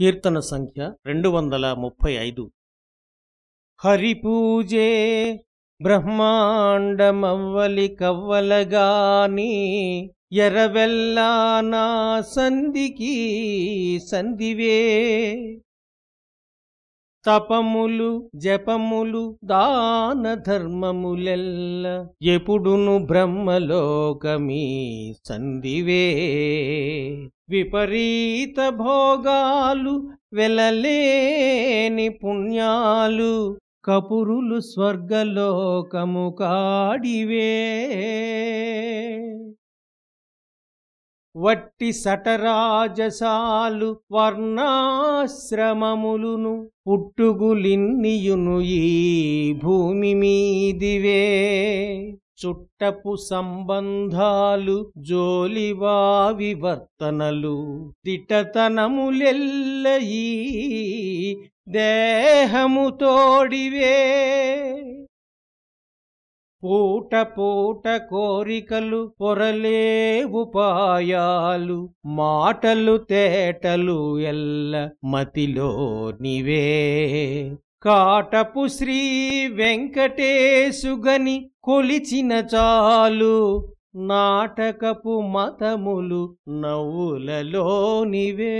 కీర్తన సంఖ్య రెండు వందల ముప్పై ఐదు. హరిపూజే బ్రహ్మాండమవ్వలి కవ్వలగాని ఎరవెల్లా నా సంధికి సంధివే. తపములు జపములు దాన ధర్మములెల్ల ఎప్పుడును బ్రహ్మలోకమీ సంధివే. విపరీత భోగాలు వెలలేని పుణ్యాలు కపురులు స్వర్గలోకము కాడివే. వట్టి సటరాజసాలు వర్ణాశ్రమములును పుట్టుగులిన్నియును ఈ భూమి మీదివే. చుట్టపు సంబంధాలు జోలివా వివర్తనలు దిటతనములెల్ల ఈ దేహము తోడివే. పూట పూట కోరికలు పొరలే ఉపాయాలు మాటలు తేటలు ఎల్ల మతిలో నివే. కాటపు శ్రీ వెంకటేశుగని కొలిచిన చాలు నాటకపు మతములు నవ్వులలోనివే